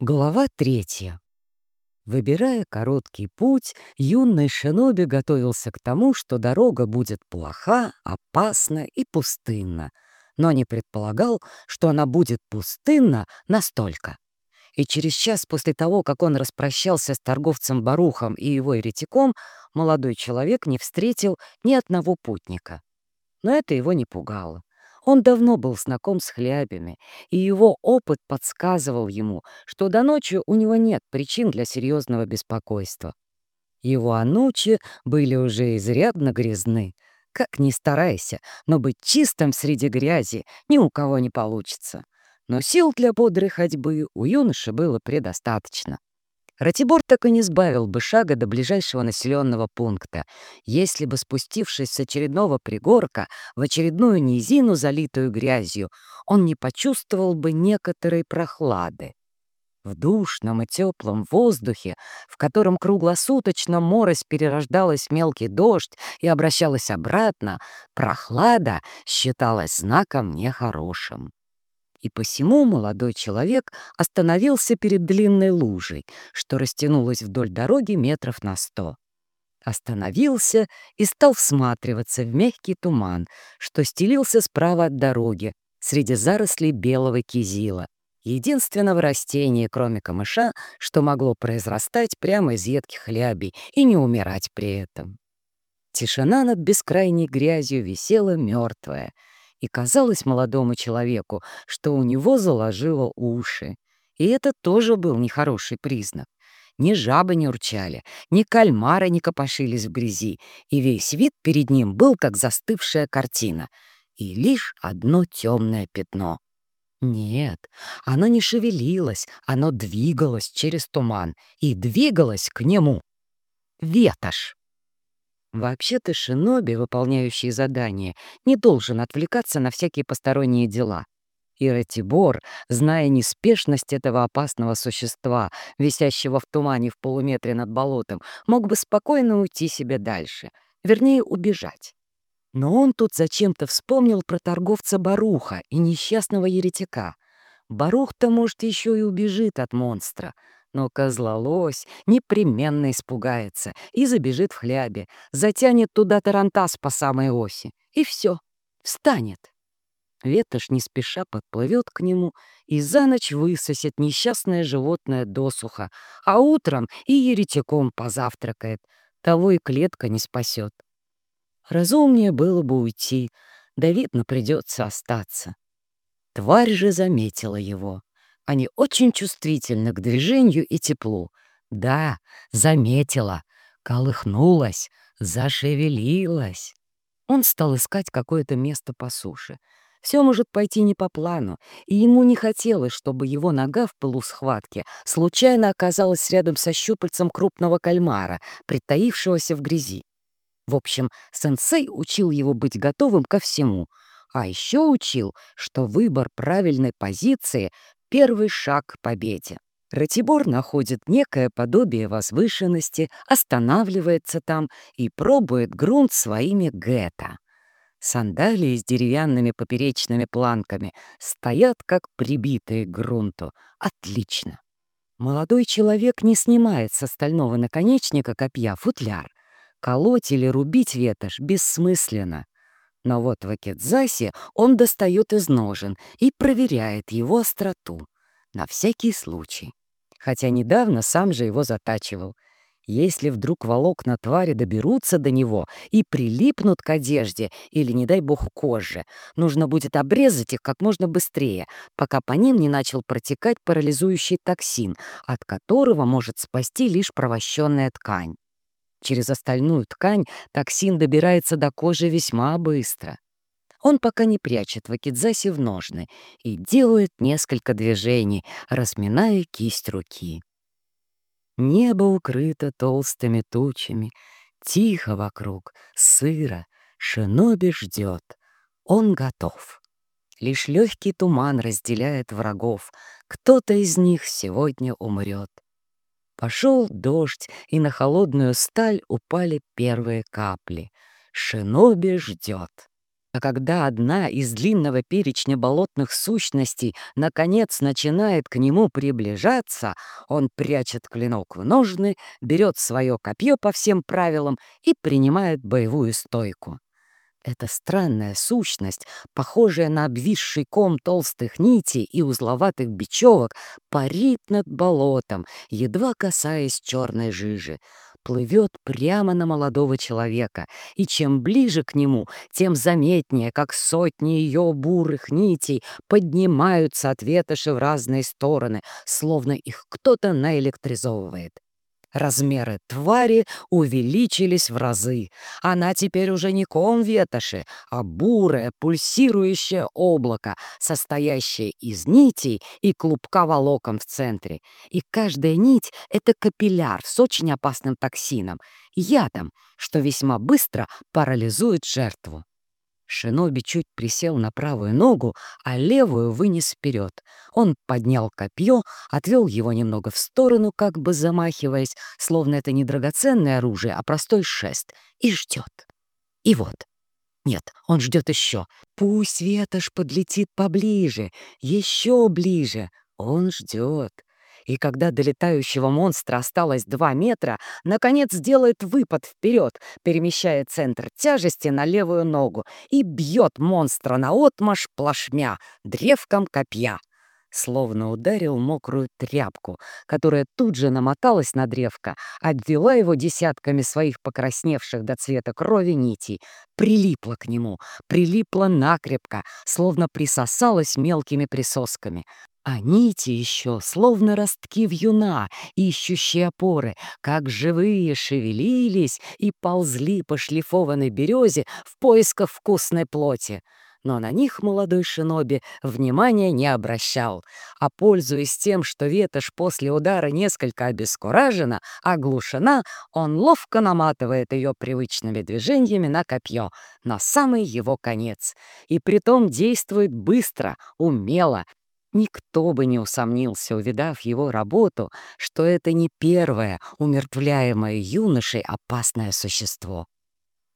Глава третья. Выбирая короткий путь, юный шиноби готовился к тому, что дорога будет плоха, опасна и пустынна, но не предполагал, что она будет пустынна настолько. И через час после того, как он распрощался с торговцем Барухом и его еретиком, молодой человек не встретил ни одного путника. Но это его не пугало. Он давно был знаком с хлябями, и его опыт подсказывал ему, что до ночи у него нет причин для серьезного беспокойства. Его анучи были уже изрядно грязны. Как ни старайся, но быть чистым среди грязи ни у кого не получится. Но сил для бодрой ходьбы у юноши было предостаточно. Ратибор так и не сбавил бы шага до ближайшего населенного пункта, если бы, спустившись с очередного пригорка в очередную низину, залитую грязью, он не почувствовал бы некоторой прохлады. В душном и теплом воздухе, в котором круглосуточно морось перерождалась в мелкий дождь и обращалась обратно, прохлада считалась знаком нехорошим. И посему молодой человек остановился перед длинной лужей, что растянулась вдоль дороги метров на сто. Остановился и стал всматриваться в мягкий туман, что стелился справа от дороги, среди зарослей белого кизила, единственного растения, кроме камыша, что могло произрастать прямо из едких хлябей и не умирать при этом. Тишина над бескрайней грязью висела мертвая — и казалось молодому человеку, что у него заложило уши. И это тоже был нехороший признак. Ни жабы не урчали, ни кальмары не копошились в грязи, и весь вид перед ним был как застывшая картина. И лишь одно темное пятно. Нет, оно не шевелилось, оно двигалось через туман и двигалось к нему. Ветошь. Вообще-то шиноби, выполняющий задание, не должен отвлекаться на всякие посторонние дела. И Ратибор, зная неспешность этого опасного существа, висящего в тумане в полуметре над болотом, мог бы спокойно уйти себе дальше, вернее, убежать. Но он тут зачем-то вспомнил про торговца Баруха и несчастного еретика. Барух-то, может, еще и убежит от монстра — но козлолось непременно испугается и забежит в хлябе, затянет туда тарантас по самой оси. И все, встанет. Ветошь не спеша подплывет к нему и за ночь высосет несчастное животное досуха, а утром и еретиком позавтракает. Того и клетка не спасет. Разумнее было бы уйти, да, видно, придется остаться. Тварь же заметила его. Они очень чувствительны к движению и теплу. Да, заметила, колыхнулась, зашевелилась. Он стал искать какое-то место по суше. Все может пойти не по плану, и ему не хотелось, чтобы его нога в полусхватке случайно оказалась рядом со щупальцем крупного кальмара, притаившегося в грязи. В общем, сенсей учил его быть готовым ко всему, а еще учил, что выбор правильной позиции первый шаг к победе. Ратибор находит некое подобие возвышенности, останавливается там и пробует грунт своими гетто. Сандалии с деревянными поперечными планками стоят как прибитые к грунту. Отлично. Молодой человек не снимает с стального наконечника копья футляр. Колоть или рубить ветошь бессмысленно. Но вот в Акидзасе он достает из ножен и проверяет его остроту. На всякий случай. Хотя недавно сам же его затачивал. Если вдруг волокна твари доберутся до него и прилипнут к одежде или, не дай бог, коже, нужно будет обрезать их как можно быстрее, пока по ним не начал протекать парализующий токсин, от которого может спасти лишь провощенная ткань. Через остальную ткань токсин добирается до кожи весьма быстро. Он пока не прячет вакидзаси в ножны и делает несколько движений, разминая кисть руки. Небо укрыто толстыми тучами, тихо вокруг, сыро, шиноби ждет. Он готов. Лишь легкий туман разделяет врагов. Кто-то из них сегодня умрет. Пошел дождь, и на холодную сталь упали первые капли. Шиноби ждет. А когда одна из длинного перечня болотных сущностей наконец начинает к нему приближаться, он прячет клинок в ножны, берет свое копье по всем правилам и принимает боевую стойку. Эта странная сущность, похожая на обвисший ком толстых нитей и узловатых бечевок, парит над болотом, едва касаясь черной жижи плывет прямо на молодого человека, и чем ближе к нему, тем заметнее, как сотни ее бурых нитей поднимаются от ветоши в разные стороны, словно их кто-то наэлектризовывает. Размеры твари увеличились в разы. Она теперь уже не ком ветоши, а бурое, пульсирующее облако, состоящее из нитей и клубка волокон в центре. И каждая нить — это капилляр с очень опасным токсином, ядом, что весьма быстро парализует жертву. Шиноби чуть присел на правую ногу, а левую вынес вперед. Он поднял копье, отвел его немного в сторону, как бы замахиваясь, словно это не драгоценное оружие, а простой шест, и ждет. И вот. Нет, он ждет еще. Пусть ветошь подлетит поближе, еще ближе. Он ждет и когда до летающего монстра осталось два метра, наконец делает выпад вперед, перемещая центр тяжести на левую ногу и бьет монстра наотмашь плашмя, древком копья. Словно ударил мокрую тряпку, которая тут же намоталась на древко, обвела его десятками своих покрасневших до цвета крови нитей, прилипла к нему, прилипла накрепко, словно присосалась мелкими присосками. А нити еще, словно ростки вьюна, ищущие опоры, как живые шевелились и ползли по шлифованной березе в поисках вкусной плоти. Но на них молодой шиноби внимания не обращал, а, пользуясь тем, что ветошь после удара несколько обескуражена, оглушена, он ловко наматывает ее привычными движениями на копье, на самый его конец. И притом действует быстро, умело, Никто бы не усомнился, увидав его работу, что это не первое умертвляемое юношей опасное существо.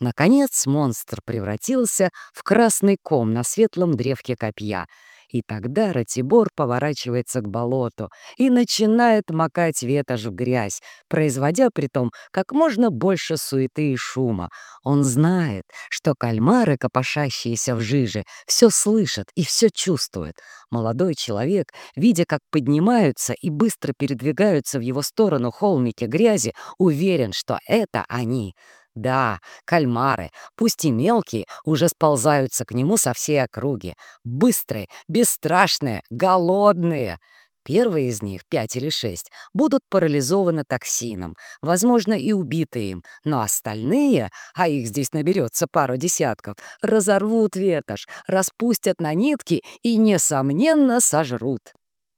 Наконец монстр превратился в красный ком на светлом древке копья — и тогда Ратибор поворачивается к болоту и начинает макать ветошь в грязь, производя при том как можно больше суеты и шума. Он знает, что кальмары, копошащиеся в жиже, все слышат и все чувствуют. Молодой человек, видя, как поднимаются и быстро передвигаются в его сторону холмики грязи, уверен, что это они — да, кальмары, пусть и мелкие, уже сползаются к нему со всей округи. Быстрые, бесстрашные, голодные. Первые из них, пять или шесть, будут парализованы токсином, возможно, и убиты им, но остальные, а их здесь наберется пару десятков, разорвут ветошь, распустят на нитки и, несомненно, сожрут.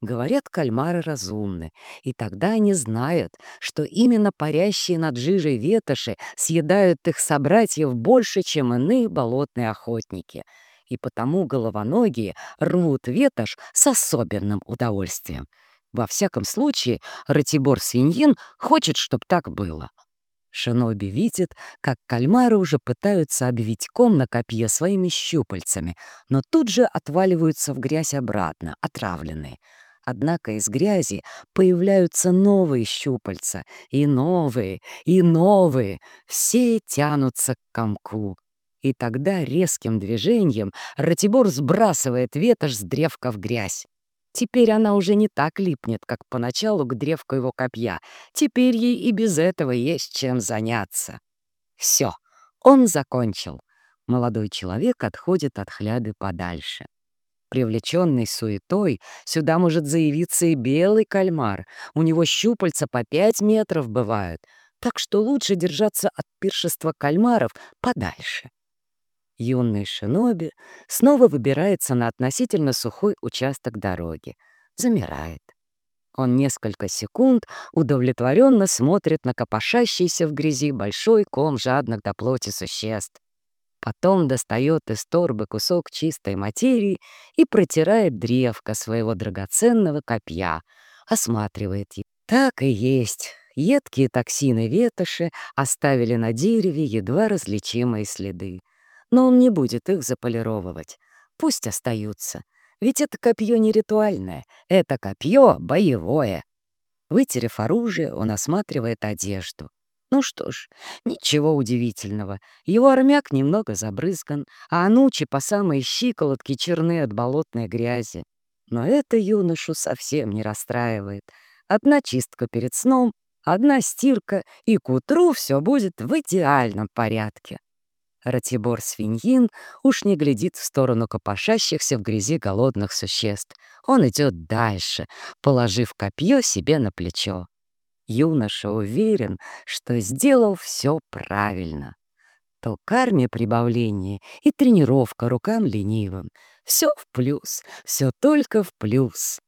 Говорят, кальмары разумны, и тогда они знают, что именно парящие над жижей ветоши съедают их собратьев больше, чем иные болотные охотники, и потому головоногие рвут ветошь с особенным удовольствием. Во всяком случае, Ратибор Свиньин хочет, чтобы так было. Шиноби видит, как кальмары уже пытаются обвить ком на копье своими щупальцами, но тут же отваливаются в грязь обратно, отравленные — Однако из грязи появляются новые щупальца, и новые, и новые, все тянутся к комку. И тогда резким движением Ратибор сбрасывает ветошь с древка в грязь. Теперь она уже не так липнет, как поначалу к древку его копья. Теперь ей и без этого есть чем заняться. Все, он закончил. Молодой человек отходит от хляды подальше. Привлеченный суетой, сюда может заявиться и белый кальмар. У него щупальца по пять метров бывают, так что лучше держаться от пиршества кальмаров подальше. Юный шиноби снова выбирается на относительно сухой участок дороги. Замирает. Он несколько секунд удовлетворенно смотрит на копошащийся в грязи большой ком жадных до плоти существ. Потом достает из торбы кусок чистой материи и протирает древко своего драгоценного копья, осматривает его. Так и есть. Едкие токсины ветоши оставили на дереве едва различимые следы. но он не будет их заполировывать. Пусть остаются. Ведь это копье не ритуальное, это копье боевое. Вытерев оружие, он осматривает одежду. Ну что ж, ничего удивительного. Его армяк немного забрызган, а анучи по самой щиколотке черны от болотной грязи. Но это юношу совсем не расстраивает. Одна чистка перед сном, одна стирка, и к утру все будет в идеальном порядке. Ратибор свиньин уж не глядит в сторону копошащихся в грязи голодных существ. Он идет дальше, положив копье себе на плечо. Юноша уверен, что сделал все правильно. То карме прибавление и тренировка рукам ленивым. Все в плюс, все только в плюс.